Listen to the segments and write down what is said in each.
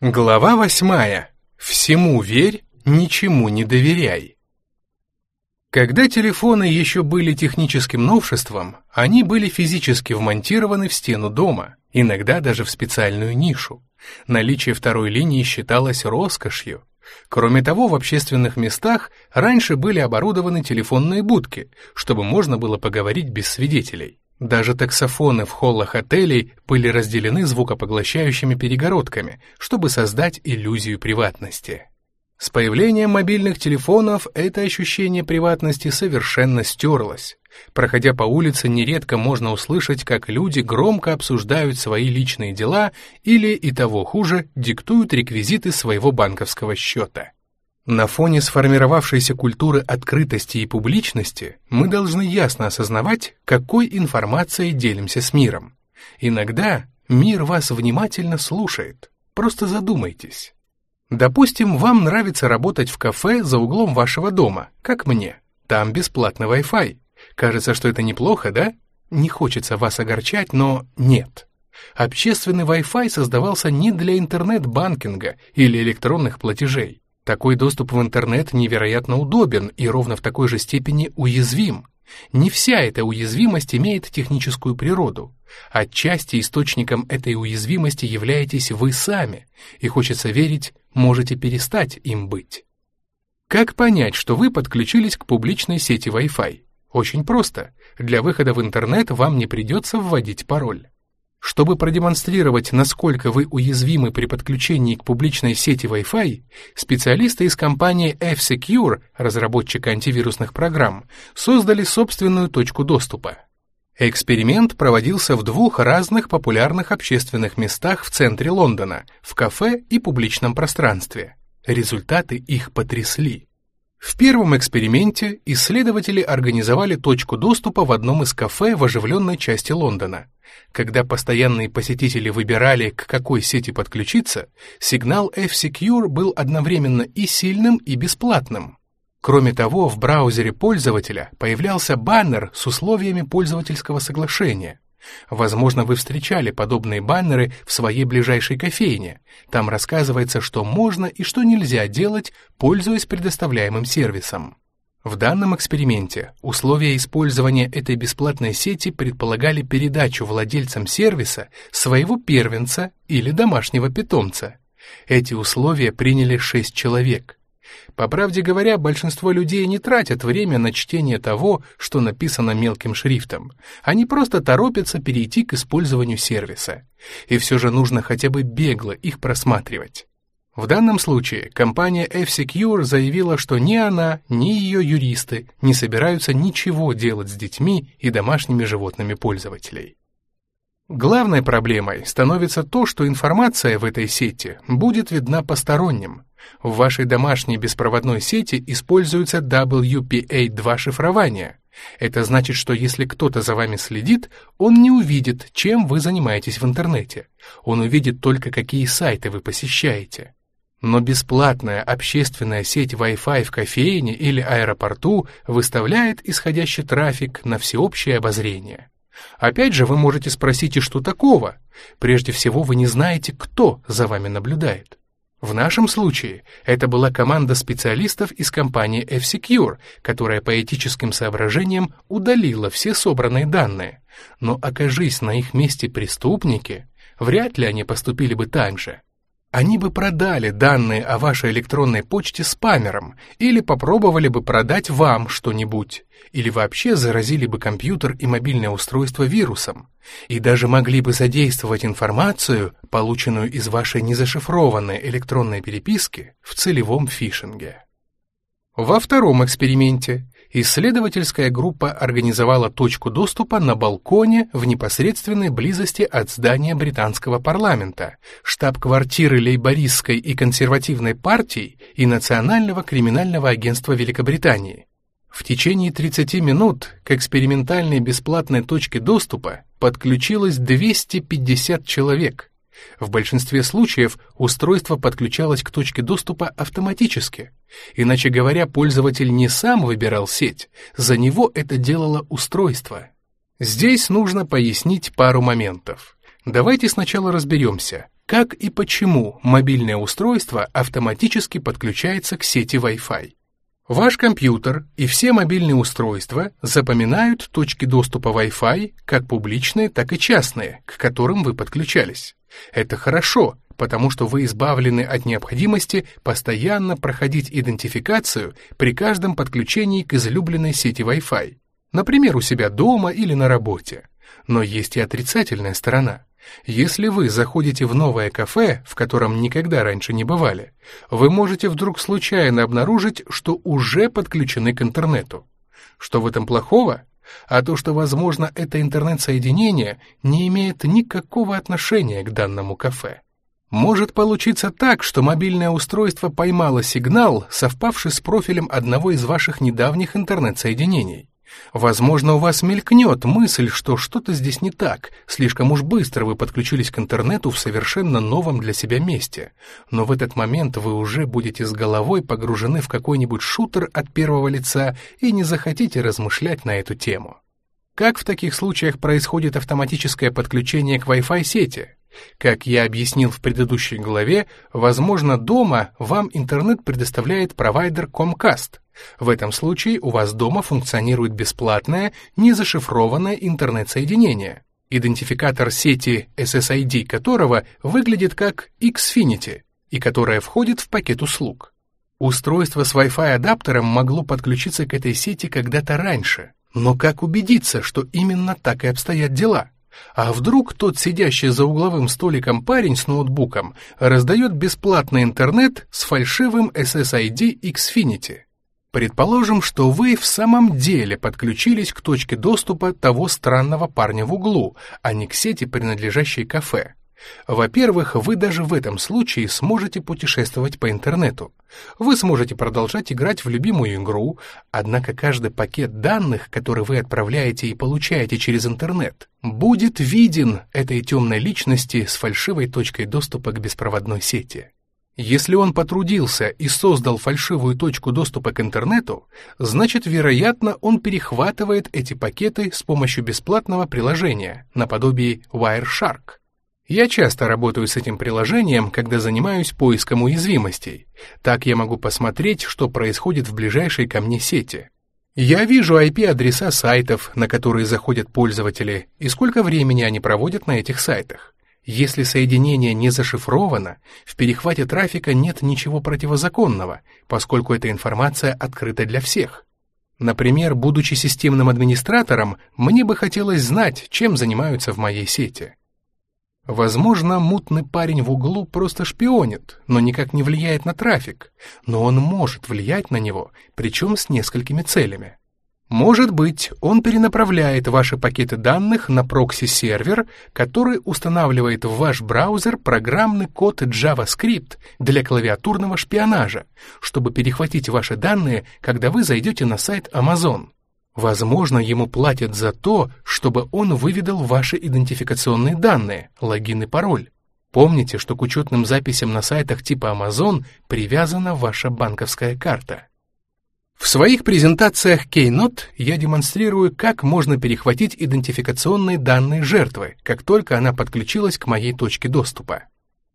Глава восьмая. Всему верь, ничему не доверяй. Когда телефоны еще были техническим новшеством, они были физически вмонтированы в стену дома, иногда даже в специальную нишу. Наличие второй линии считалось роскошью. Кроме того, в общественных местах раньше были оборудованы телефонные будки, чтобы можно было поговорить без свидетелей. Даже таксофоны в холлах отелей были разделены звукопоглощающими перегородками, чтобы создать иллюзию приватности. С появлением мобильных телефонов это ощущение приватности совершенно стерлось. Проходя по улице, нередко можно услышать, как люди громко обсуждают свои личные дела или, и того хуже, диктуют реквизиты своего банковского счета. На фоне сформировавшейся культуры открытости и публичности мы должны ясно осознавать, какой информацией делимся с миром. Иногда мир вас внимательно слушает. Просто задумайтесь. Допустим, вам нравится работать в кафе за углом вашего дома, как мне. Там бесплатный Wi-Fi. Кажется, что это неплохо, да? Не хочется вас огорчать, но нет. Общественный Wi-Fi создавался не для интернет-банкинга или электронных платежей. Такой доступ в интернет невероятно удобен и ровно в такой же степени уязвим. Не вся эта уязвимость имеет техническую природу. Отчасти источником этой уязвимости являетесь вы сами, и хочется верить, можете перестать им быть. Как понять, что вы подключились к публичной сети Wi-Fi? Очень просто. Для выхода в интернет вам не придется вводить пароль. Чтобы продемонстрировать, насколько вы уязвимы при подключении к публичной сети Wi-Fi, специалисты из компании F-Secure, разработчика антивирусных программ, создали собственную точку доступа. Эксперимент проводился в двух разных популярных общественных местах в центре Лондона, в кафе и публичном пространстве. Результаты их потрясли. В первом эксперименте исследователи организовали точку доступа в одном из кафе в оживленной части Лондона. Когда постоянные посетители выбирали, к какой сети подключиться, сигнал F-Secure был одновременно и сильным, и бесплатным. Кроме того, в браузере пользователя появлялся баннер с условиями пользовательского соглашения. Возможно, вы встречали подобные баннеры в своей ближайшей кофейне. Там рассказывается, что можно и что нельзя делать, пользуясь предоставляемым сервисом. В данном эксперименте условия использования этой бесплатной сети предполагали передачу владельцам сервиса своего первенца или домашнего питомца. Эти условия приняли 6 человек. По правде говоря, большинство людей не тратят время на чтение того, что написано мелким шрифтом. Они просто торопятся перейти к использованию сервиса. И все же нужно хотя бы бегло их просматривать. В данном случае компания F-Secure заявила, что ни она, ни ее юристы не собираются ничего делать с детьми и домашними животными пользователей. Главной проблемой становится то, что информация в этой сети будет видна посторонним. В вашей домашней беспроводной сети используется WPA2 шифрование. Это значит, что если кто-то за вами следит, он не увидит, чем вы занимаетесь в интернете. Он увидит только, какие сайты вы посещаете. Но бесплатная общественная сеть Wi-Fi в кофейне или аэропорту выставляет исходящий трафик на всеобщее обозрение. Опять же, вы можете спросить, и что такого? Прежде всего, вы не знаете, кто за вами наблюдает. В нашем случае это была команда специалистов из компании F-Secure, которая по этическим соображениям удалила все собранные данные. Но окажись на их месте преступники, вряд ли они поступили бы так же. Они бы продали данные о вашей электронной почте спамерам или попробовали бы продать вам что-нибудь, или вообще заразили бы компьютер и мобильное устройство вирусом, и даже могли бы задействовать информацию, полученную из вашей незашифрованной электронной переписки, в целевом фишинге. Во втором эксперименте исследовательская группа организовала точку доступа на балконе в непосредственной близости от здания британского парламента, штаб-квартиры лейбористской и консервативной партий и Национального криминального агентства Великобритании. В течение 30 минут к экспериментальной бесплатной точке доступа подключилось 250 человек, в большинстве случаев устройство подключалось к точке доступа автоматически. Иначе говоря, пользователь не сам выбирал сеть, за него это делало устройство. Здесь нужно пояснить пару моментов. Давайте сначала разберемся, как и почему мобильное устройство автоматически подключается к сети Wi-Fi. Ваш компьютер и все мобильные устройства запоминают точки доступа Wi-Fi, как публичные, так и частные, к которым вы подключались. Это хорошо, потому что вы избавлены от необходимости постоянно проходить идентификацию при каждом подключении к излюбленной сети Wi-Fi, например, у себя дома или на работе. Но есть и отрицательная сторона. Если вы заходите в новое кафе, в котором никогда раньше не бывали, вы можете вдруг случайно обнаружить, что уже подключены к интернету. Что в этом плохого? А то, что, возможно, это интернет-соединение не имеет никакого отношения к данному кафе. Может получиться так, что мобильное устройство поймало сигнал, совпавший с профилем одного из ваших недавних интернет-соединений. Возможно, у вас мелькнет мысль, что что-то здесь не так, слишком уж быстро вы подключились к интернету в совершенно новом для себя месте. Но в этот момент вы уже будете с головой погружены в какой-нибудь шутер от первого лица и не захотите размышлять на эту тему. Как в таких случаях происходит автоматическое подключение к Wi-Fi сети? Как я объяснил в предыдущей главе, возможно, дома вам интернет предоставляет провайдер Comcast. В этом случае у вас дома функционирует бесплатное, незашифрованное интернет-соединение, идентификатор сети SSID которого выглядит как Xfinity и которое входит в пакет услуг. Устройство с Wi-Fi адаптером могло подключиться к этой сети когда-то раньше, но как убедиться, что именно так и обстоят дела? А вдруг тот сидящий за угловым столиком парень с ноутбуком раздает бесплатный интернет с фальшивым SSID Xfinity? Предположим, что вы в самом деле подключились к точке доступа того странного парня в углу, а не к сети, принадлежащей кафе. Во-первых, вы даже в этом случае сможете путешествовать по интернету. Вы сможете продолжать играть в любимую игру, однако каждый пакет данных, который вы отправляете и получаете через интернет, будет виден этой темной личности с фальшивой точкой доступа к беспроводной сети. Если он потрудился и создал фальшивую точку доступа к интернету, значит, вероятно, он перехватывает эти пакеты с помощью бесплатного приложения, наподобие Wireshark. Я часто работаю с этим приложением, когда занимаюсь поиском уязвимостей. Так я могу посмотреть, что происходит в ближайшей ко мне сети. Я вижу IP-адреса сайтов, на которые заходят пользователи, и сколько времени они проводят на этих сайтах. Если соединение не зашифровано, в перехвате трафика нет ничего противозаконного, поскольку эта информация открыта для всех. Например, будучи системным администратором, мне бы хотелось знать, чем занимаются в моей сети. Возможно, мутный парень в углу просто шпионит, но никак не влияет на трафик, но он может влиять на него, причем с несколькими целями. Может быть, он перенаправляет ваши пакеты данных на прокси-сервер, который устанавливает в ваш браузер программный код JavaScript для клавиатурного шпионажа, чтобы перехватить ваши данные, когда вы зайдете на сайт Amazon. Возможно, ему платят за то, чтобы он выведал ваши идентификационные данные, логин и пароль. Помните, что к учетным записям на сайтах типа Amazon привязана ваша банковская карта. В своих презентациях Keynote я демонстрирую, как можно перехватить идентификационные данные жертвы, как только она подключилась к моей точке доступа.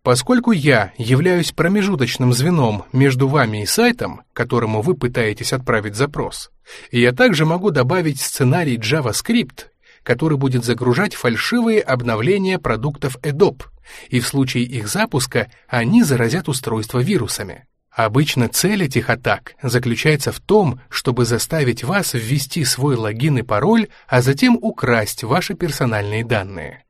Поскольку я являюсь промежуточным звеном между вами и сайтом, которому вы пытаетесь отправить запрос, я также могу добавить сценарий JavaScript, который будет загружать фальшивые обновления продуктов Adobe, и в случае их запуска они заразят устройство вирусами. Обычно цель этих атак заключается в том, чтобы заставить вас ввести свой логин и пароль, а затем украсть ваши персональные данные.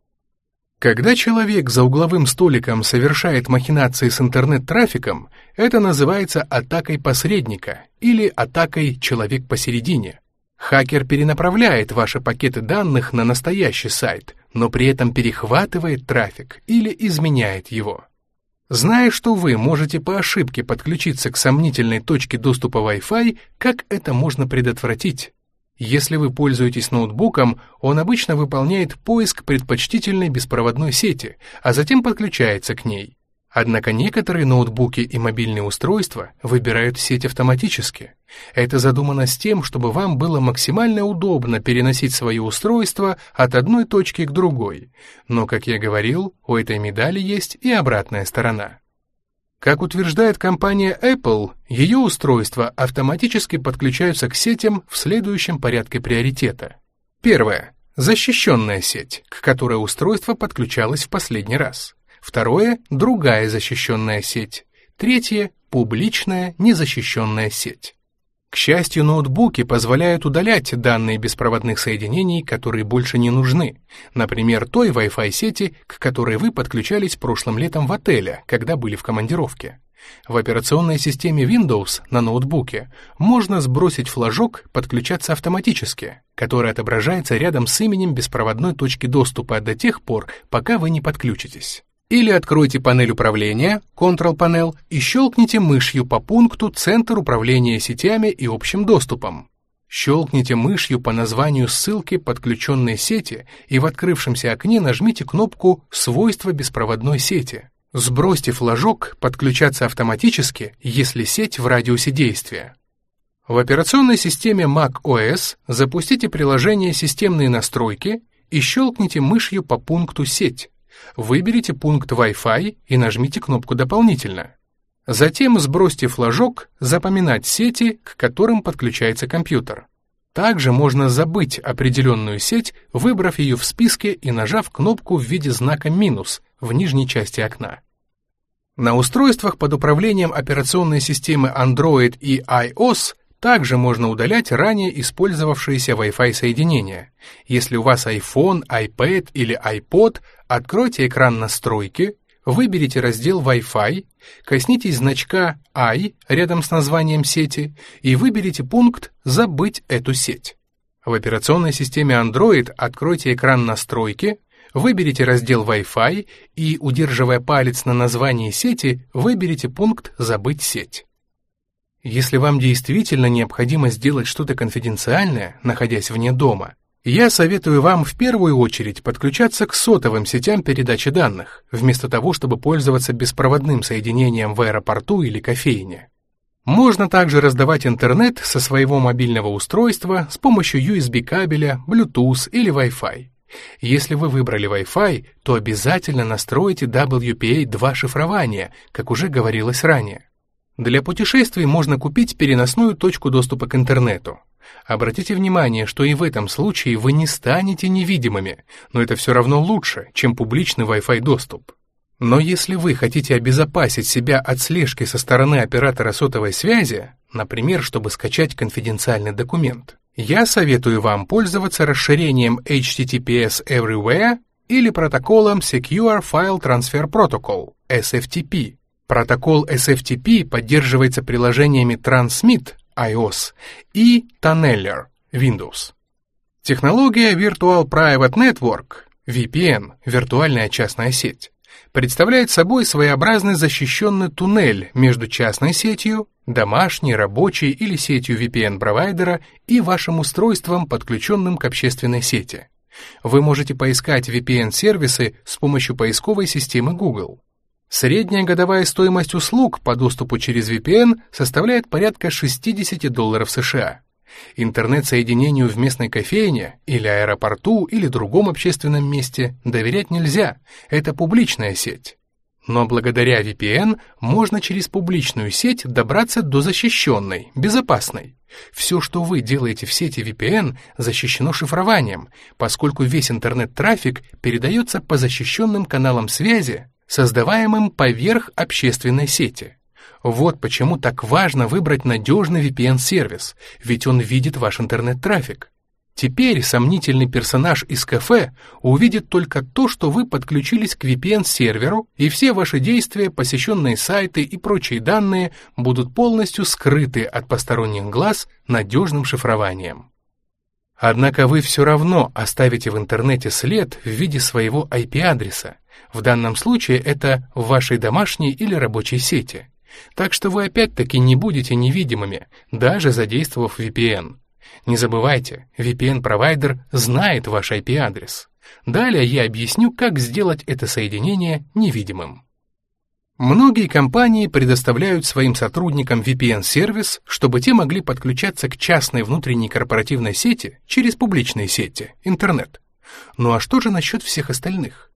Когда человек за угловым столиком совершает махинации с интернет-трафиком, это называется атакой посредника или атакой «человек посередине». Хакер перенаправляет ваши пакеты данных на настоящий сайт, но при этом перехватывает трафик или изменяет его. Зная, что вы можете по ошибке подключиться к сомнительной точке доступа Wi-Fi, как это можно предотвратить? Если вы пользуетесь ноутбуком, он обычно выполняет поиск предпочтительной беспроводной сети, а затем подключается к ней. Однако некоторые ноутбуки и мобильные устройства выбирают сеть автоматически. Это задумано с тем, чтобы вам было максимально удобно переносить свое устройство от одной точки к другой. Но, как я говорил, у этой медали есть и обратная сторона. Как утверждает компания Apple, ее устройства автоматически подключаются к сетям в следующем порядке приоритета. Первое. Защищенная сеть, к которой устройство подключалось в последний раз. Второе — другая защищенная сеть. Третье — публичная незащищенная сеть. К счастью, ноутбуки позволяют удалять данные беспроводных соединений, которые больше не нужны, например, той Wi-Fi сети, к которой вы подключались прошлым летом в отеле, когда были в командировке. В операционной системе Windows на ноутбуке можно сбросить флажок «Подключаться автоматически», который отображается рядом с именем беспроводной точки доступа до тех пор, пока вы не подключитесь. Или откройте панель управления, Control Panel, и щелкните мышью по пункту «Центр управления сетями и общим доступом». Щелкните мышью по названию ссылки подключенной сети и в открывшемся окне нажмите кнопку «Свойства беспроводной сети». Сбросьте флажок «Подключаться автоматически», если сеть в радиусе действия. В операционной системе Mac OS запустите приложение «Системные настройки» и щелкните мышью по пункту «Сеть». Выберите пункт Wi-Fi и нажмите кнопку «Дополнительно». Затем сбросьте флажок «Запоминать сети», к которым подключается компьютер. Также можно забыть определенную сеть, выбрав ее в списке и нажав кнопку в виде знака минус в нижней части окна. На устройствах под управлением операционной системы Android и iOS также можно удалять ранее использовавшиеся Wi-Fi соединения. Если у вас iPhone, iPad или iPod, откройте экран настройки, выберите раздел Wi-Fi, коснитесь значка i рядом с названием сети и выберите пункт «Забыть эту сеть». В операционной системе Android откройте экран настройки, выберите раздел Wi-Fi и, удерживая палец на названии сети, выберите пункт «Забыть сеть». Если вам действительно необходимо сделать что-то конфиденциальное, находясь вне дома, я советую вам в первую очередь подключаться к сотовым сетям передачи данных, вместо того, чтобы пользоваться беспроводным соединением в аэропорту или кофейне. Можно также раздавать интернет со своего мобильного устройства с помощью USB-кабеля, Bluetooth или Wi-Fi. Если вы выбрали Wi-Fi, то обязательно настройте WPA2 шифрование, как уже говорилось ранее. Для путешествий можно купить переносную точку доступа к интернету. Обратите внимание, что и в этом случае вы не станете невидимыми, но это все равно лучше, чем публичный Wi-Fi доступ. Но если вы хотите обезопасить себя от слежки со стороны оператора сотовой связи, например, чтобы скачать конфиденциальный документ, я советую вам пользоваться расширением HTTPS Everywhere или протоколом Secure File Transfer Protocol, SFTP, Протокол SFTP поддерживается приложениями Transmit iOS и Tunneler Windows. Технология Virtual Private Network VPN, виртуальная частная сеть, представляет собой своеобразный защищенный туннель между частной сетью, домашней, рабочей или сетью VPN-провайдера и вашим устройством, подключенным к общественной сети. Вы можете поискать VPN-сервисы с помощью поисковой системы Google. Средняя годовая стоимость услуг по доступу через VPN составляет порядка 60 долларов США. Интернет-соединению в местной кофейне или аэропорту или другом общественном месте доверять нельзя, это публичная сеть. Но благодаря VPN можно через публичную сеть добраться до защищенной, безопасной. Все, что вы делаете в сети VPN, защищено шифрованием, поскольку весь интернет-трафик передается по защищенным каналам связи, создаваемым поверх общественной сети. Вот почему так важно выбрать надежный VPN-сервис, ведь он видит ваш интернет-трафик. Теперь сомнительный персонаж из кафе увидит только то, что вы подключились к VPN-серверу, и все ваши действия, посещенные сайты и прочие данные будут полностью скрыты от посторонних глаз надежным шифрованием. Однако вы все равно оставите в интернете след в виде своего IP-адреса. В данном случае это в вашей домашней или рабочей сети. Так что вы опять-таки не будете невидимыми, даже задействовав VPN. Не забывайте, VPN-провайдер знает ваш IP-адрес. Далее я объясню, как сделать это соединение невидимым. Многие компании предоставляют своим сотрудникам VPN-сервис, чтобы те могли подключаться к частной внутренней корпоративной сети через публичные сети, интернет. Ну а что же насчет всех остальных?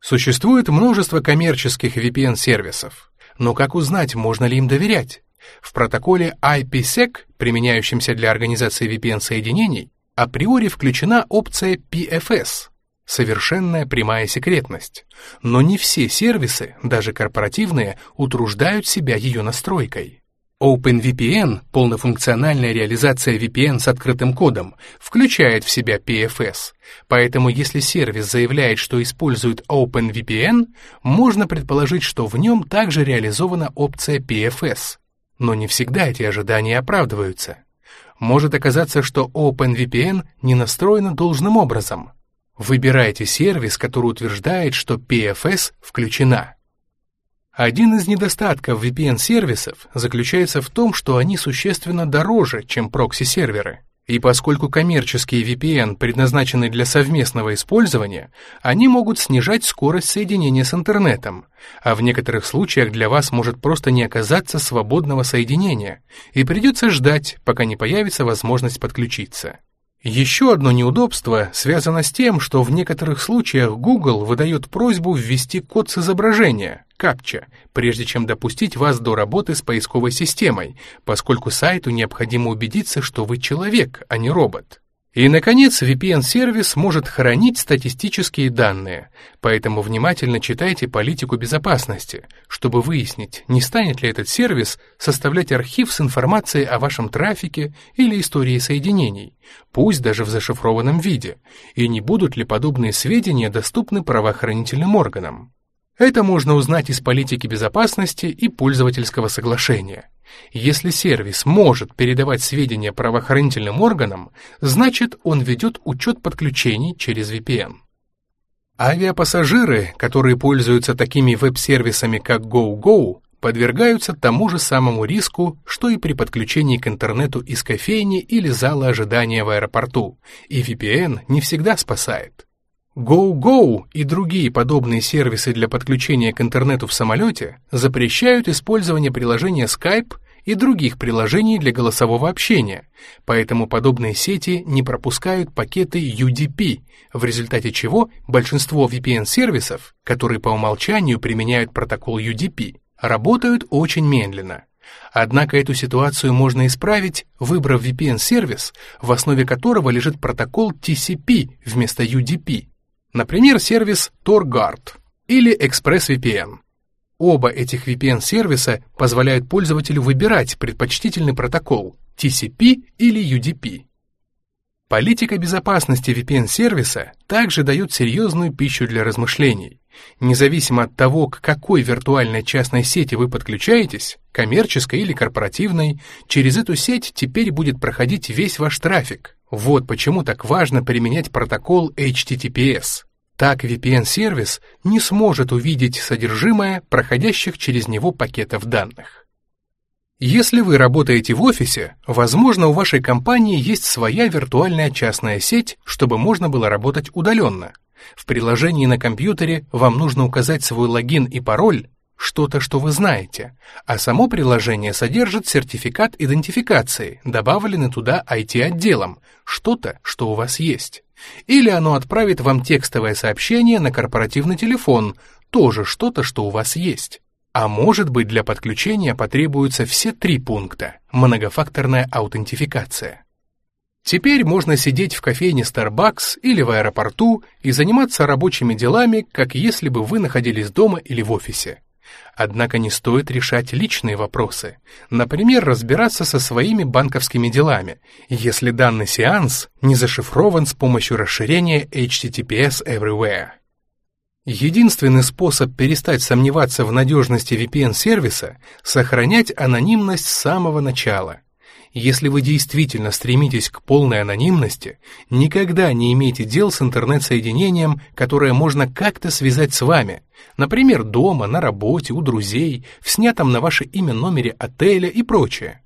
Существует множество коммерческих VPN-сервисов, но как узнать, можно ли им доверять? В протоколе IPsec, применяющемся для организации VPN-соединений, априори включена опция PFS совершенная прямая секретность. Но не все сервисы, даже корпоративные, утруждают себя ее настройкой. OpenVPN, полнофункциональная реализация VPN с открытым кодом, включает в себя PFS, поэтому если сервис заявляет, что использует OpenVPN, можно предположить, что в нем также реализована опция PFS. Но не всегда эти ожидания оправдываются. Может оказаться, что OpenVPN не настроена должным образом – Выбирайте сервис, который утверждает, что PFS включена. Один из недостатков VPN-сервисов заключается в том, что они существенно дороже, чем прокси-серверы. И поскольку коммерческие VPN предназначены для совместного использования, они могут снижать скорость соединения с интернетом, а в некоторых случаях для вас может просто не оказаться свободного соединения, и придется ждать, пока не появится возможность подключиться. Еще одно неудобство связано с тем, что в некоторых случаях Google выдает просьбу ввести код с изображения, капча, прежде чем допустить вас до работы с поисковой системой, поскольку сайту необходимо убедиться, что вы человек, а не робот. И, наконец, VPN-сервис может хранить статистические данные, поэтому внимательно читайте политику безопасности, чтобы выяснить, не станет ли этот сервис составлять архив с информацией о вашем трафике или истории соединений, пусть даже в зашифрованном виде, и не будут ли подобные сведения доступны правоохранительным органам. Это можно узнать из политики безопасности и пользовательского соглашения. Если сервис может передавать сведения правоохранительным органам, значит он ведет учет подключений через VPN. Авиапассажиры, которые пользуются такими веб-сервисами, как GoGo, подвергаются тому же самому риску, что и при подключении к интернету из кофейни или зала ожидания в аэропорту, и VPN не всегда спасает. GoGo и другие подобные сервисы для подключения к интернету в самолете запрещают использование приложения Skype и других приложений для голосового общения, поэтому подобные сети не пропускают пакеты UDP, в результате чего большинство VPN-сервисов, которые по умолчанию применяют протокол UDP, работают очень медленно. Однако эту ситуацию можно исправить, выбрав VPN-сервис, в основе которого лежит протокол TCP вместо UDP. Например, сервис TorGuard или ExpressVPN. Оба этих VPN-сервиса позволяют пользователю выбирать предпочтительный протокол TCP или UDP. Политика безопасности VPN-сервиса также дает серьезную пищу для размышлений. Независимо от того, к какой виртуальной частной сети вы подключаетесь, коммерческой или корпоративной, через эту сеть теперь будет проходить весь ваш трафик. Вот почему так важно применять протокол HTTPS. Так VPN-сервис не сможет увидеть содержимое проходящих через него пакетов данных. Если вы работаете в офисе, возможно, у вашей компании есть своя виртуальная частная сеть, чтобы можно было работать удаленно. В приложении на компьютере вам нужно указать свой логин и пароль, что-то, что вы знаете, а само приложение содержит сертификат идентификации, добавленный туда IT-отделом, что-то, что у вас есть. Или оно отправит вам текстовое сообщение на корпоративный телефон, тоже что-то, что у вас есть. А может быть, для подключения потребуются все три пункта – многофакторная аутентификация. Теперь можно сидеть в кофейне Starbucks или в аэропорту и заниматься рабочими делами, как если бы вы находились дома или в офисе. Однако не стоит решать личные вопросы, например, разбираться со своими банковскими делами, если данный сеанс не зашифрован с помощью расширения HTTPS Everywhere. Единственный способ перестать сомневаться в надежности VPN-сервиса – сохранять анонимность с самого начала – если вы действительно стремитесь к полной анонимности, никогда не имейте дел с интернет-соединением, которое можно как-то связать с вами, например, дома, на работе, у друзей, в снятом на ваше имя номере отеля и прочее.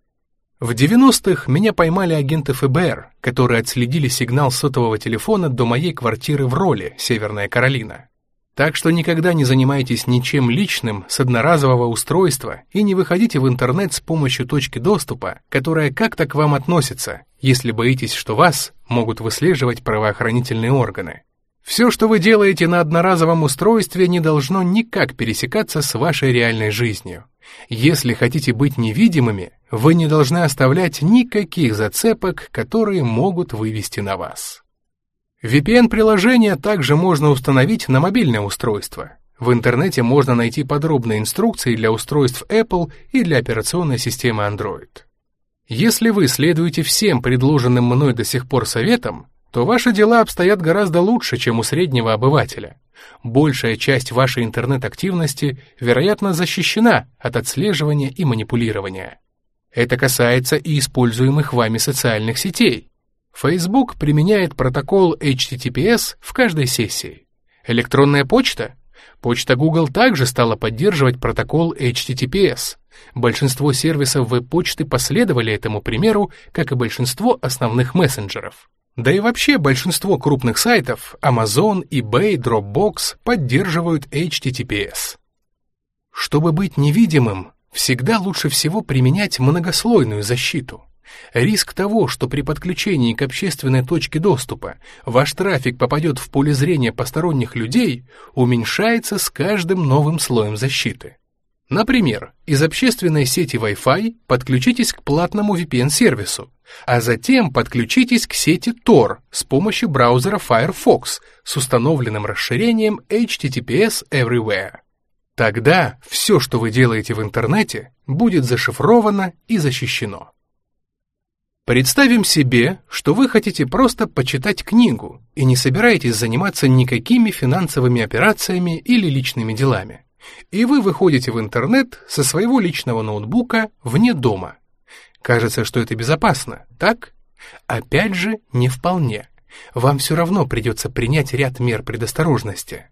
В 90-х меня поймали агенты ФБР, которые отследили сигнал сотового телефона до моей квартиры в Роле, Северная Каролина. Так что никогда не занимайтесь ничем личным с одноразового устройства и не выходите в интернет с помощью точки доступа, которая как-то к вам относится, если боитесь, что вас могут выслеживать правоохранительные органы. Все, что вы делаете на одноразовом устройстве, не должно никак пересекаться с вашей реальной жизнью. Если хотите быть невидимыми, вы не должны оставлять никаких зацепок, которые могут вывести на вас. VPN-приложение также можно установить на мобильное устройство. В интернете можно найти подробные инструкции для устройств Apple и для операционной системы Android. Если вы следуете всем предложенным мной до сих пор советам, то ваши дела обстоят гораздо лучше, чем у среднего обывателя. Большая часть вашей интернет-активности, вероятно, защищена от отслеживания и манипулирования. Это касается и используемых вами социальных сетей. Facebook применяет протокол HTTPS в каждой сессии. Электронная почта? Почта Google также стала поддерживать протокол HTTPS. Большинство сервисов веб-почты последовали этому примеру, как и большинство основных мессенджеров. Да и вообще большинство крупных сайтов Amazon, eBay, Dropbox поддерживают HTTPS. Чтобы быть невидимым, всегда лучше всего применять многослойную защиту. Риск того, что при подключении к общественной точке доступа ваш трафик попадет в поле зрения посторонних людей, уменьшается с каждым новым слоем защиты. Например, из общественной сети Wi-Fi подключитесь к платному VPN-сервису, а затем подключитесь к сети Tor с помощью браузера Firefox с установленным расширением HTTPS Everywhere. Тогда все, что вы делаете в интернете, будет зашифровано и защищено. Представим себе, что вы хотите просто почитать книгу и не собираетесь заниматься никакими финансовыми операциями или личными делами. И вы выходите в интернет со своего личного ноутбука вне дома. Кажется, что это безопасно, так? Опять же, не вполне. Вам все равно придется принять ряд мер предосторожности.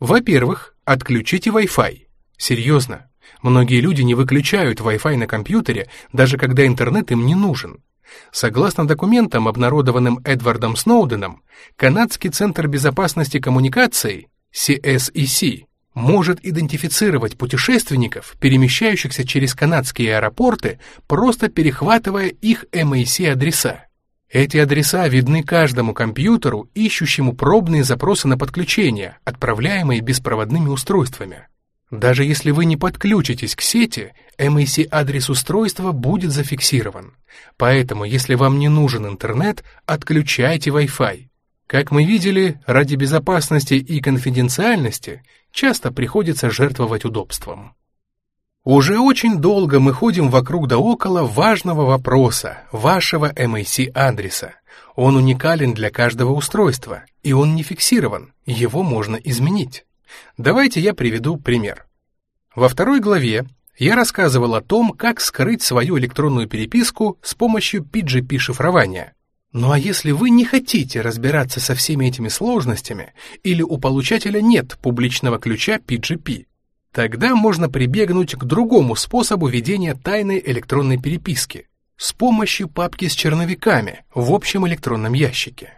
Во-первых, отключите Wi-Fi. Серьезно. Многие люди не выключают Wi-Fi на компьютере, даже когда интернет им не нужен. Согласно документам, обнародованным Эдвардом Сноуденом, Канадский центр безопасности коммуникаций, CSEC, может идентифицировать путешественников, перемещающихся через канадские аэропорты, просто перехватывая их MAC-адреса. Эти адреса видны каждому компьютеру, ищущему пробные запросы на подключение, отправляемые беспроводными устройствами. Даже если вы не подключитесь к сети, MAC-адрес устройства будет зафиксирован. Поэтому, если вам не нужен интернет, отключайте Wi-Fi. Как мы видели, ради безопасности и конфиденциальности часто приходится жертвовать удобством. Уже очень долго мы ходим вокруг да около важного вопроса, вашего MAC-адреса. Он уникален для каждого устройства, и он не фиксирован, его можно изменить. Давайте я приведу пример. Во второй главе я рассказывал о том, как скрыть свою электронную переписку с помощью PGP-шифрования. Ну а если вы не хотите разбираться со всеми этими сложностями, или у получателя нет публичного ключа PGP, тогда можно прибегнуть к другому способу ведения тайной электронной переписки с помощью папки с черновиками в общем электронном ящике.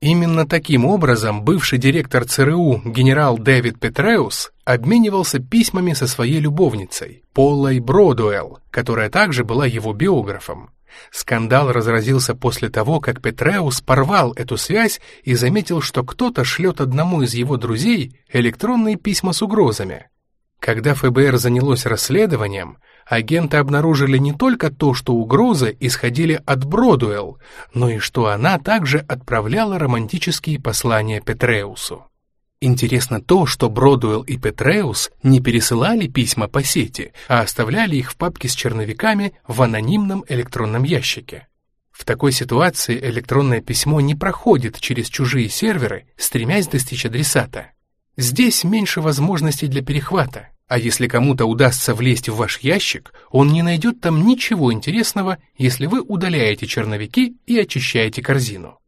Именно таким образом бывший директор ЦРУ генерал Дэвид Петреус обменивался письмами со своей любовницей, Полой Бродуэлл, которая также была его биографом. Скандал разразился после того, как Петреус порвал эту связь и заметил, что кто-то шлет одному из его друзей электронные письма с угрозами. Когда ФБР занялось расследованием, агенты обнаружили не только то, что угрозы исходили от Бродуэлл, но и что она также отправляла романтические послания Петреусу. Интересно то, что Бродуэлл и Петреус не пересылали письма по сети, а оставляли их в папке с черновиками в анонимном электронном ящике. В такой ситуации электронное письмо не проходит через чужие серверы, стремясь достичь адресата. Здесь меньше возможностей для перехвата, а если кому-то удастся влезть в ваш ящик, он не найдет там ничего интересного, если вы удаляете черновики и очищаете корзину.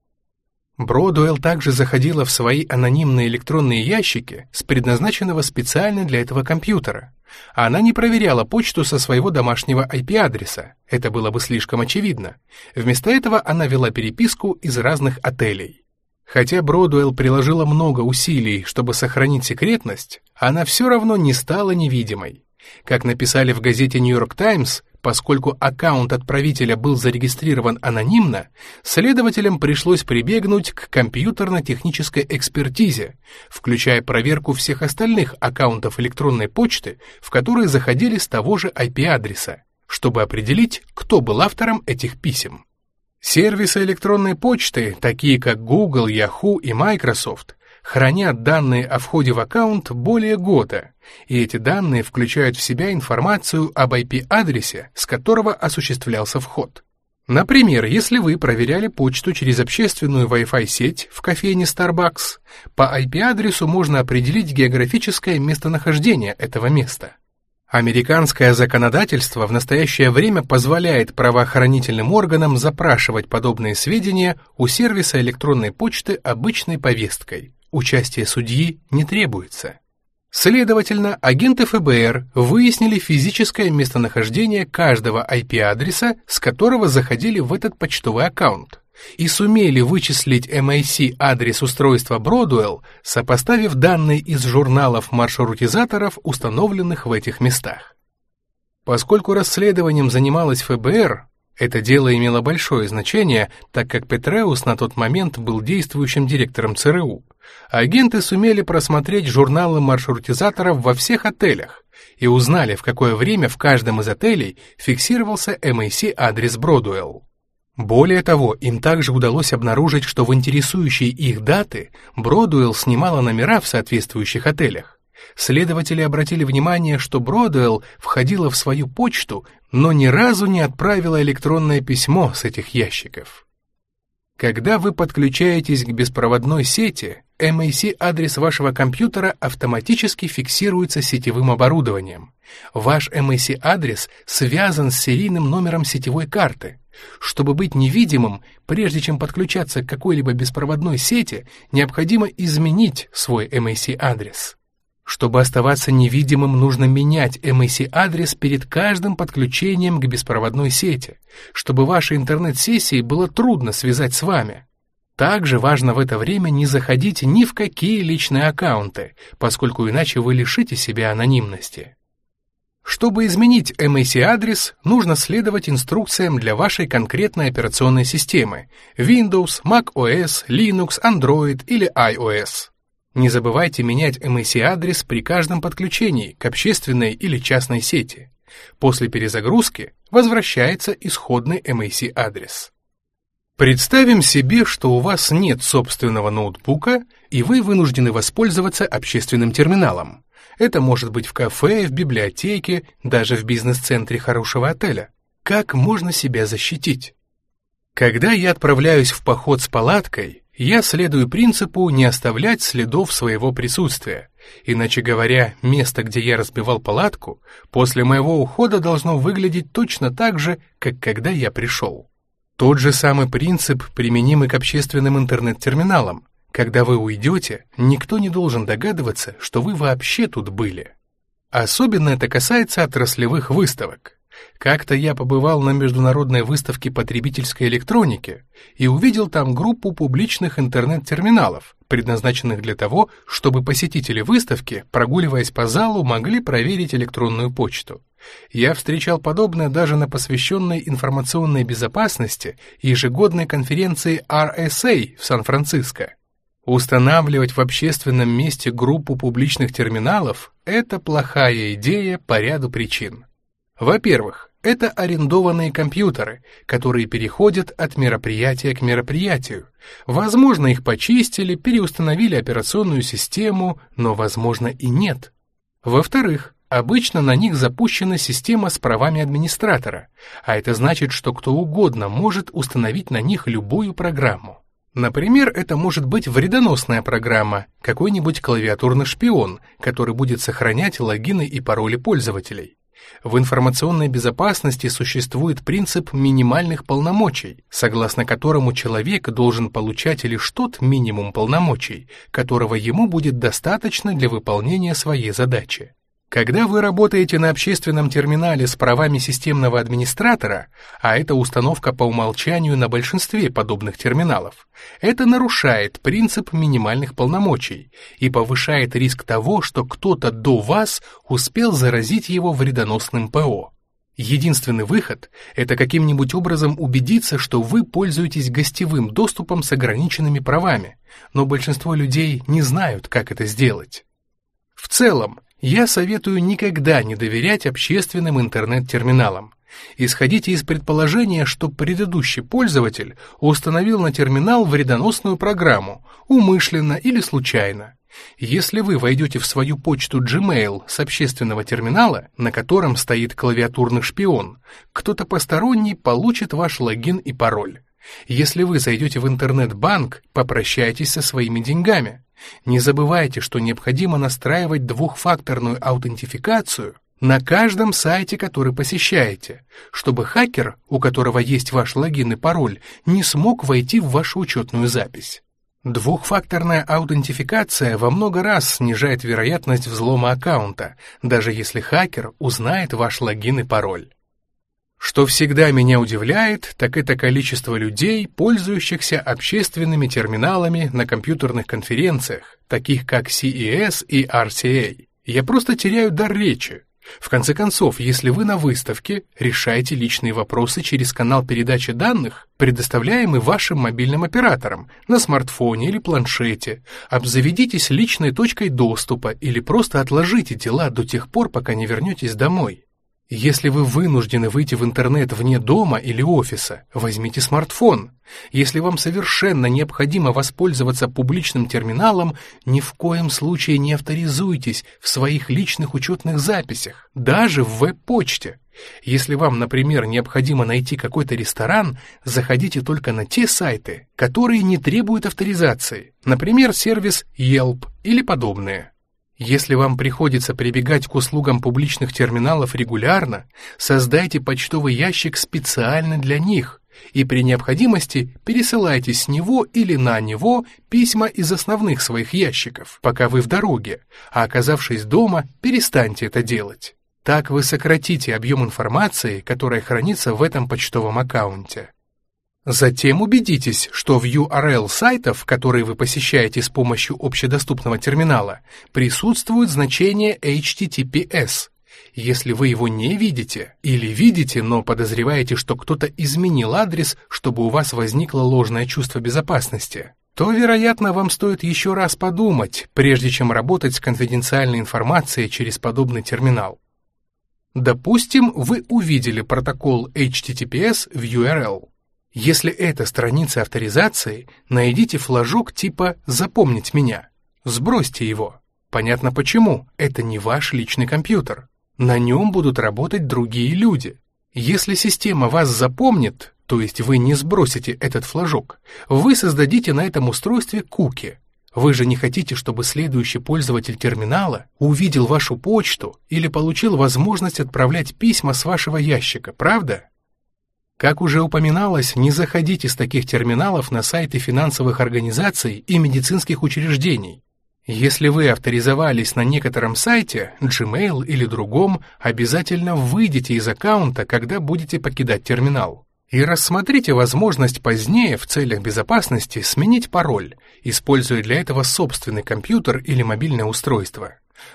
Бродуэлл также заходила в свои анонимные электронные ящики с предназначенного специально для этого компьютера. Она не проверяла почту со своего домашнего IP-адреса, это было бы слишком очевидно. Вместо этого она вела переписку из разных отелей. Хотя Бродуэлл приложила много усилий, чтобы сохранить секретность, она все равно не стала невидимой. Как написали в газете «Нью-Йорк Таймс», поскольку аккаунт отправителя был зарегистрирован анонимно, следователям пришлось прибегнуть к компьютерно-технической экспертизе, включая проверку всех остальных аккаунтов электронной почты, в которые заходили с того же IP-адреса, чтобы определить, кто был автором этих писем. Сервисы электронной почты, такие как Google, Yahoo и Microsoft, хранят данные о входе в аккаунт более года, и эти данные включают в себя информацию об IP-адресе, с которого осуществлялся вход. Например, если вы проверяли почту через общественную Wi-Fi сеть в кофейне Starbucks, по IP-адресу можно определить географическое местонахождение этого места. Американское законодательство в настоящее время позволяет правоохранительным органам запрашивать подобные сведения у сервиса электронной почты обычной повесткой. Участие судьи не требуется. Следовательно, агенты ФБР выяснили физическое местонахождение каждого IP-адреса, с которого заходили в этот почтовый аккаунт и сумели вычислить MIC-адрес устройства Бродуэлл, сопоставив данные из журналов маршрутизаторов, установленных в этих местах. Поскольку расследованием занималась ФБР, это дело имело большое значение, так как Петреус на тот момент был действующим директором ЦРУ. Агенты сумели просмотреть журналы маршрутизаторов во всех отелях и узнали, в какое время в каждом из отелей фиксировался MIC-адрес Бродуэлл. Более того, им также удалось обнаружить, что в интересующие их даты Бродуэлл снимала номера в соответствующих отелях. Следователи обратили внимание, что Бродуэлл входила в свою почту, но ни разу не отправила электронное письмо с этих ящиков. Когда вы подключаетесь к беспроводной сети, MAC-адрес вашего компьютера автоматически фиксируется сетевым оборудованием. Ваш MAC-адрес связан с серийным номером сетевой карты. Чтобы быть невидимым, прежде чем подключаться к какой-либо беспроводной сети, необходимо изменить свой MAC-адрес. Чтобы оставаться невидимым, нужно менять MAC-адрес перед каждым подключением к беспроводной сети, чтобы вашей интернет-сессии было трудно связать с вами. Также важно в это время не заходить ни в какие личные аккаунты, поскольку иначе вы лишите себя анонимности. Чтобы изменить MAC-адрес, нужно следовать инструкциям для вашей конкретной операционной системы Windows, macOS, Linux, Android или iOS. Не забывайте менять MAC-адрес при каждом подключении к общественной или частной сети. После перезагрузки возвращается исходный MAC-адрес. Представим себе, что у вас нет собственного ноутбука, и вы вынуждены воспользоваться общественным терминалом. Это может быть в кафе, в библиотеке, даже в бизнес-центре хорошего отеля. Как можно себя защитить? Когда я отправляюсь в поход с палаткой, я следую принципу не оставлять следов своего присутствия. Иначе говоря, место, где я разбивал палатку, после моего ухода должно выглядеть точно так же, как когда я пришел. Тот же самый принцип применим и к общественным интернет-терминалам. Когда вы уйдете, никто не должен догадываться, что вы вообще тут были. Особенно это касается отраслевых выставок. Как-то я побывал на международной выставке потребительской электроники и увидел там группу публичных интернет-терминалов, предназначенных для того, чтобы посетители выставки, прогуливаясь по залу, могли проверить электронную почту. Я встречал подобное даже на посвященной информационной безопасности ежегодной конференции RSA в Сан-Франциско. Устанавливать в общественном месте группу публичных терминалов – это плохая идея по ряду причин. Во-первых, это арендованные компьютеры, которые переходят от мероприятия к мероприятию. Возможно, их почистили, переустановили операционную систему, но, возможно, и нет. Во-вторых, обычно на них запущена система с правами администратора, а это значит, что кто угодно может установить на них любую программу. Например, это может быть вредоносная программа, какой-нибудь клавиатурный шпион, который будет сохранять логины и пароли пользователей. В информационной безопасности существует принцип минимальных полномочий, согласно которому человек должен получать лишь тот минимум полномочий, которого ему будет достаточно для выполнения своей задачи. Когда вы работаете на общественном терминале с правами системного администратора, а это установка по умолчанию на большинстве подобных терминалов, это нарушает принцип минимальных полномочий и повышает риск того, что кто-то до вас успел заразить его вредоносным ПО. Единственный выход – это каким-нибудь образом убедиться, что вы пользуетесь гостевым доступом с ограниченными правами, но большинство людей не знают, как это сделать. В целом, я советую никогда не доверять общественным интернет-терминалам. Исходите из предположения, что предыдущий пользователь установил на терминал вредоносную программу, умышленно или случайно. Если вы войдете в свою почту Gmail с общественного терминала, на котором стоит клавиатурный шпион, кто-то посторонний получит ваш логин и пароль. Если вы зайдете в интернет-банк, попрощайтесь со своими деньгами. Не забывайте, что необходимо настраивать двухфакторную аутентификацию на каждом сайте, который посещаете, чтобы хакер, у которого есть ваш логин и пароль, не смог войти в вашу учетную запись. Двухфакторная аутентификация во много раз снижает вероятность взлома аккаунта, даже если хакер узнает ваш логин и пароль. Что всегда меня удивляет, так это количество людей, пользующихся общественными терминалами на компьютерных конференциях, таких как CES и RCA. Я просто теряю дар речи. В конце концов, если вы на выставке, решайте личные вопросы через канал передачи данных, предоставляемый вашим мобильным оператором, на смартфоне или планшете, обзаведитесь личной точкой доступа или просто отложите дела до тех пор, пока не вернетесь домой. Если вы вынуждены выйти в интернет вне дома или офиса, возьмите смартфон. Если вам совершенно необходимо воспользоваться публичным терминалом, ни в коем случае не авторизуйтесь в своих личных учетных записях, даже в веб-почте. Если вам, например, необходимо найти какой-то ресторан, заходите только на те сайты, которые не требуют авторизации, например, сервис Yelp или подобные. Если вам приходится прибегать к услугам публичных терминалов регулярно, создайте почтовый ящик специально для них и при необходимости пересылайте с него или на него письма из основных своих ящиков, пока вы в дороге, а оказавшись дома, перестаньте это делать. Так вы сократите объем информации, которая хранится в этом почтовом аккаунте. Затем убедитесь, что в URL сайтов, которые вы посещаете с помощью общедоступного терминала, присутствует значение HTTPS. Если вы его не видите, или видите, но подозреваете, что кто-то изменил адрес, чтобы у вас возникло ложное чувство безопасности, то, вероятно, вам стоит еще раз подумать, прежде чем работать с конфиденциальной информацией через подобный терминал. Допустим, вы увидели протокол HTTPS в URL. Если это страница авторизации, найдите флажок типа «Запомнить меня». Сбросьте его. Понятно почему, это не ваш личный компьютер. На нем будут работать другие люди. Если система вас запомнит, то есть вы не сбросите этот флажок, вы создадите на этом устройстве куки. Вы же не хотите, чтобы следующий пользователь терминала увидел вашу почту или получил возможность отправлять письма с вашего ящика, правда? Как уже упоминалось, не заходите с таких терминалов на сайты финансовых организаций и медицинских учреждений. Если вы авторизовались на некотором сайте, Gmail или другом, обязательно выйдите из аккаунта, когда будете покидать терминал. И рассмотрите возможность позднее в целях безопасности сменить пароль, используя для этого собственный компьютер или мобильное устройство.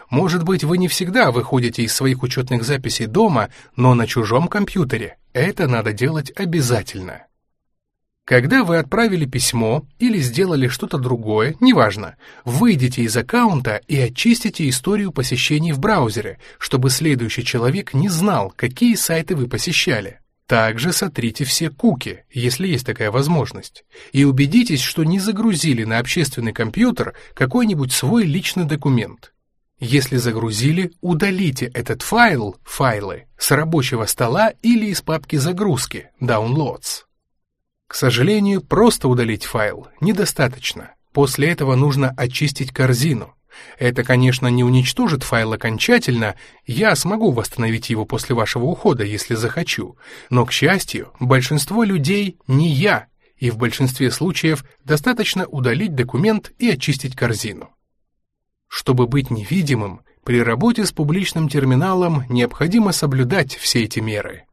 Может быть, вы не всегда выходите из своих учетных записей дома, но на чужом компьютере. Это надо делать обязательно. Когда вы отправили письмо или сделали что-то другое, неважно, выйдите из аккаунта и очистите историю посещений в браузере, чтобы следующий человек не знал, какие сайты вы посещали. Также сотрите все куки, если есть такая возможность, и убедитесь, что не загрузили на общественный компьютер какой-нибудь свой личный документ. Если загрузили, удалите этот файл, файлы, с рабочего стола или из папки загрузки, downloads. К сожалению, просто удалить файл недостаточно. После этого нужно очистить корзину. Это, конечно, не уничтожит файл окончательно, я смогу восстановить его после вашего ухода, если захочу. Но, к счастью, большинство людей не я, и в большинстве случаев достаточно удалить документ и очистить корзину. Чтобы быть невидимым, При работе с публичным терминалом необходимо соблюдать все эти меры.